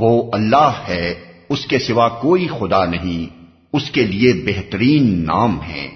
وہ اللہ ہے، اس کے سوا کوئی خدا نہیں، اس کے لیے بہترین نام ہیں